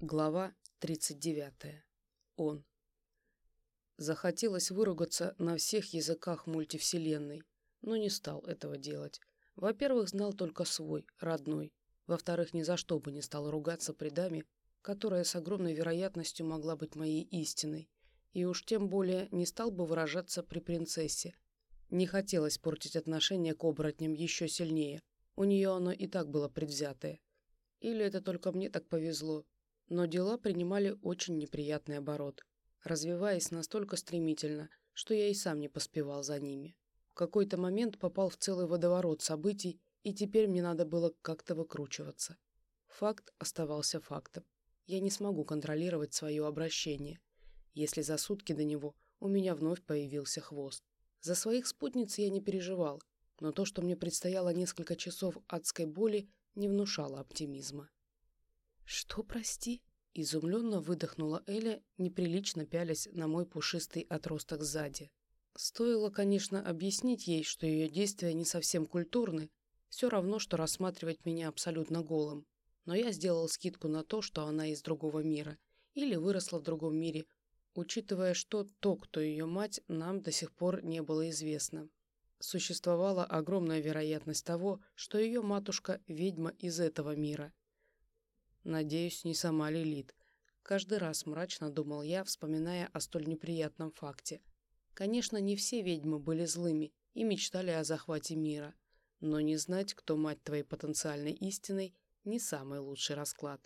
Глава 39. Он. Захотелось выругаться на всех языках мультивселенной, но не стал этого делать. Во-первых, знал только свой, родной. Во-вторых, ни за что бы не стал ругаться при даме, которая с огромной вероятностью могла быть моей истиной. И уж тем более не стал бы выражаться при принцессе. Не хотелось портить отношение к оборотням еще сильнее. У нее оно и так было предвзятое. Или это только мне так повезло, но дела принимали очень неприятный оборот, развиваясь настолько стремительно, что я и сам не поспевал за ними. В какой-то момент попал в целый водоворот событий, и теперь мне надо было как-то выкручиваться. Факт оставался фактом. Я не смогу контролировать свое обращение, если за сутки до него у меня вновь появился хвост. За своих спутниц я не переживал, но то, что мне предстояло несколько часов адской боли, не внушало оптимизма. «Что, прости?» — изумленно выдохнула Эля, неприлично пялясь на мой пушистый отросток сзади. Стоило, конечно, объяснить ей, что ее действия не совсем культурны, все равно, что рассматривать меня абсолютно голым. Но я сделал скидку на то, что она из другого мира или выросла в другом мире, учитывая, что то, кто ее мать, нам до сих пор не было известно. Существовала огромная вероятность того, что ее матушка – ведьма из этого мира – Надеюсь, не сама Лилит. Каждый раз мрачно думал я, вспоминая о столь неприятном факте. Конечно, не все ведьмы были злыми и мечтали о захвате мира, но не знать, кто мать твоей потенциальной истиной, не самый лучший расклад.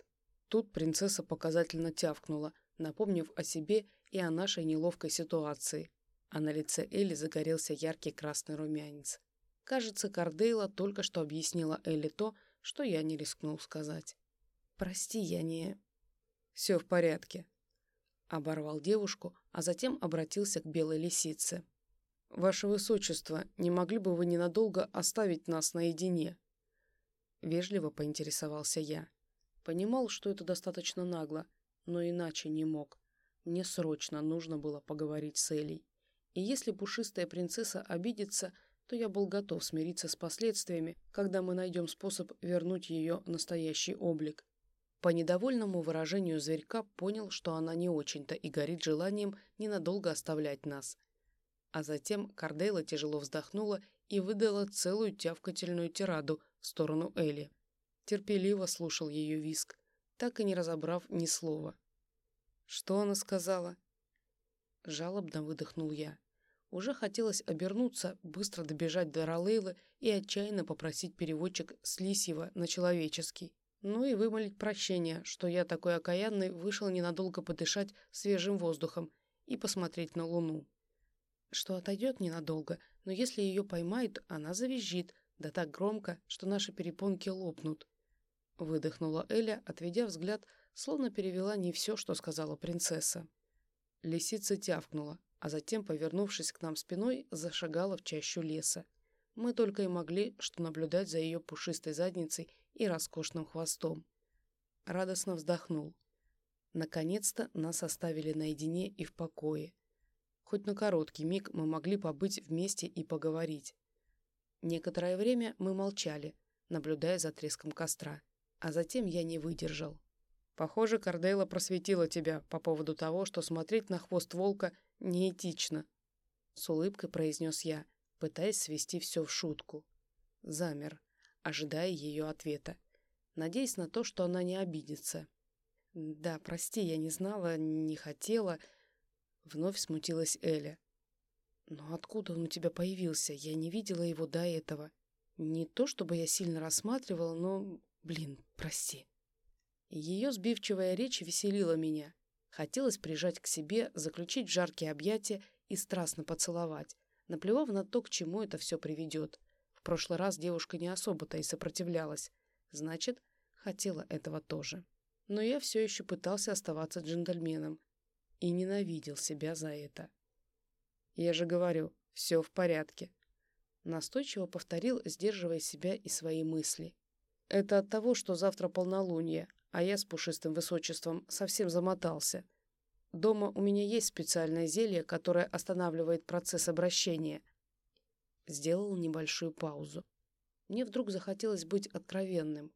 Тут принцесса показательно тявкнула, напомнив о себе и о нашей неловкой ситуации, а на лице Элли загорелся яркий красный румянец. Кажется, Кардейла только что объяснила Элли то, что я не рискнул сказать. «Прости, я не...» «Все в порядке», — оборвал девушку, а затем обратился к белой лисице. «Ваше Высочество, не могли бы вы ненадолго оставить нас наедине?» Вежливо поинтересовался я. Понимал, что это достаточно нагло, но иначе не мог. Мне срочно нужно было поговорить с Элей. И если пушистая принцесса обидится, то я был готов смириться с последствиями, когда мы найдем способ вернуть ее настоящий облик. По недовольному выражению зверька понял, что она не очень-то и горит желанием ненадолго оставлять нас. А затем Кардейла тяжело вздохнула и выдала целую тявкательную тираду в сторону Элли. Терпеливо слушал ее виск, так и не разобрав ни слова. «Что она сказала?» Жалобно выдохнул я. Уже хотелось обернуться, быстро добежать до Ролейлы и отчаянно попросить переводчик с лисьего на человеческий. Ну и вымолить прощение, что я такой окаянный вышел ненадолго подышать свежим воздухом и посмотреть на Луну. Что отойдет ненадолго, но если ее поймают, она завизжит, да так громко, что наши перепонки лопнут. Выдохнула Эля, отведя взгляд, словно перевела не все, что сказала принцесса. Лисица тявкнула, а затем, повернувшись к нам спиной, зашагала в чащу леса. Мы только и могли что наблюдать за ее пушистой задницей и роскошным хвостом. Радостно вздохнул. Наконец-то нас оставили наедине и в покое. Хоть на короткий миг мы могли побыть вместе и поговорить. Некоторое время мы молчали, наблюдая за треском костра, а затем я не выдержал. Похоже, Кардейла просветила тебя по поводу того, что смотреть на хвост волка неэтично. С улыбкой произнес я, пытаясь свести все в шутку. Замер ожидая ее ответа, надеясь на то, что она не обидится. «Да, прости, я не знала, не хотела...» Вновь смутилась Эля. «Но откуда он у тебя появился? Я не видела его до этого. Не то, чтобы я сильно рассматривала, но... Блин, прости». Ее сбивчивая речь веселила меня. Хотелось прижать к себе, заключить жаркие объятия и страстно поцеловать, наплевав на то, к чему это все приведет. Прошлый раз девушка не особо-то и сопротивлялась. Значит, хотела этого тоже. Но я все еще пытался оставаться джентльменом и ненавидел себя за это. Я же говорю, все в порядке. Настойчиво повторил, сдерживая себя и свои мысли. Это от того, что завтра полнолуние, а я с пушистым высочеством совсем замотался. Дома у меня есть специальное зелье, которое останавливает процесс обращения, Сделал небольшую паузу. Мне вдруг захотелось быть откровенным.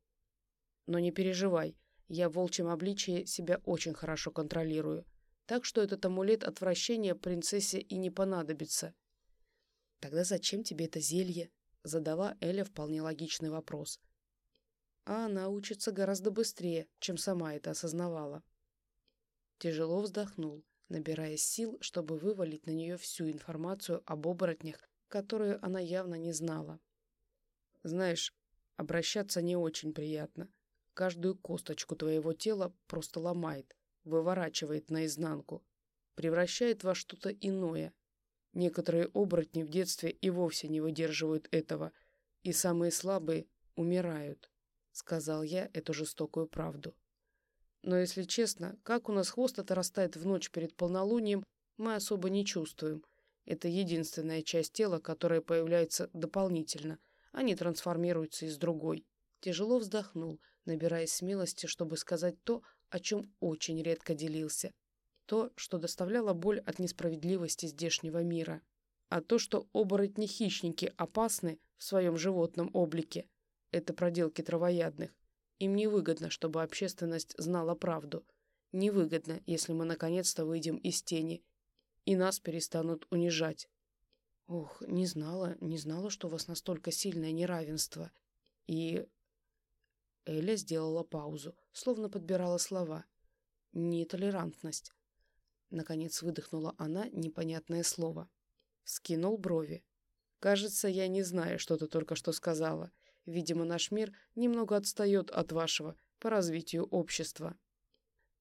Но не переживай, Я в волчьем обличии себя очень хорошо контролирую, так что этот амулет отвращения принцессе и не понадобится. «Тогда зачем тебе это зелье?» — задала Эля вполне логичный вопрос. А она учится гораздо быстрее, чем сама это осознавала. Тяжело вздохнул, набирая сил, чтобы вывалить на нее всю информацию об оборотнях, которую она явно не знала. «Знаешь, обращаться не очень приятно. Каждую косточку твоего тела просто ломает, выворачивает наизнанку, превращает во что-то иное. Некоторые оборотни в детстве и вовсе не выдерживают этого, и самые слабые умирают», — сказал я эту жестокую правду. Но, если честно, как у нас хвост отрастает в ночь перед полнолунием, мы особо не чувствуем. Это единственная часть тела, которая появляется дополнительно, а не трансформируется из другой. Тяжело вздохнул, набираясь смелости, чтобы сказать то, о чем очень редко делился. То, что доставляло боль от несправедливости здешнего мира. А то, что оборотни-хищники опасны в своем животном облике, это проделки травоядных. Им невыгодно, чтобы общественность знала правду. Невыгодно, если мы наконец-то выйдем из тени, и нас перестанут унижать. Ох, не знала, не знала, что у вас настолько сильное неравенство. И... Эля сделала паузу, словно подбирала слова. Нетолерантность. Наконец выдохнула она непонятное слово. Скинул брови. «Кажется, я не знаю, что ты только что сказала. Видимо, наш мир немного отстает от вашего по развитию общества».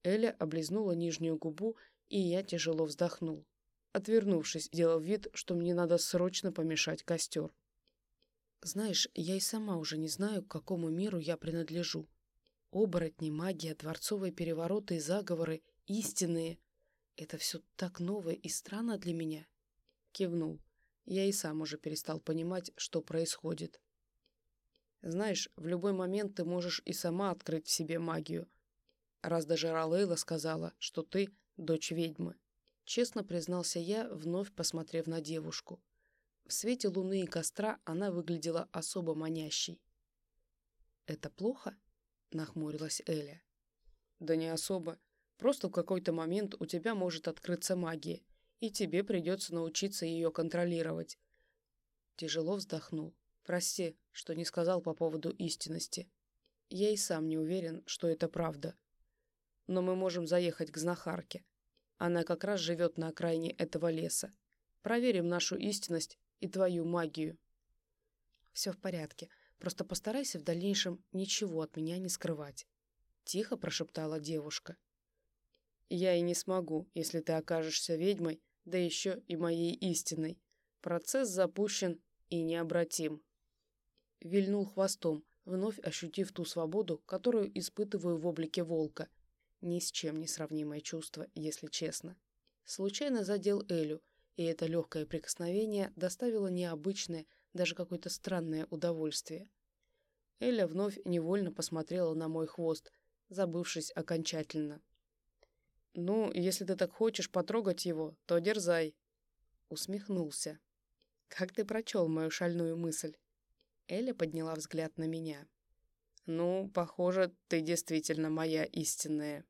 Эля облизнула нижнюю губу, и я тяжело вздохнул, отвернувшись, делав вид, что мне надо срочно помешать костер. Знаешь, я и сама уже не знаю, к какому миру я принадлежу. Оборотни, магия, дворцовые перевороты и заговоры, истинные. Это все так новое и странно для меня. Кивнул. Я и сам уже перестал понимать, что происходит. Знаешь, в любой момент ты можешь и сама открыть в себе магию. Раз даже Ралейла сказала, что ты дочь ведьмы. Честно признался я, вновь посмотрев на девушку. В свете луны и костра она выглядела особо манящей. «Это плохо?» — нахмурилась Эля. «Да не особо. Просто в какой-то момент у тебя может открыться магия, и тебе придется научиться ее контролировать». Тяжело вздохнул. Прости, что не сказал по поводу истинности. Я и сам не уверен, что это правда. Но мы можем заехать к знахарке. Она как раз живет на окраине этого леса. Проверим нашу истинность и твою магию. Все в порядке. Просто постарайся в дальнейшем ничего от меня не скрывать. Тихо прошептала девушка. Я и не смогу, если ты окажешься ведьмой, да еще и моей истинной. Процесс запущен и необратим вильнул хвостом, вновь ощутив ту свободу, которую испытываю в облике волка. Ни с чем не сравнимое чувство, если честно. Случайно задел Элю, и это легкое прикосновение доставило необычное, даже какое-то странное удовольствие. Эля вновь невольно посмотрела на мой хвост, забывшись окончательно. «Ну, если ты так хочешь потрогать его, то дерзай!» Усмехнулся. «Как ты прочел мою шальную мысль?» Эля подняла взгляд на меня. «Ну, похоже, ты действительно моя истинная».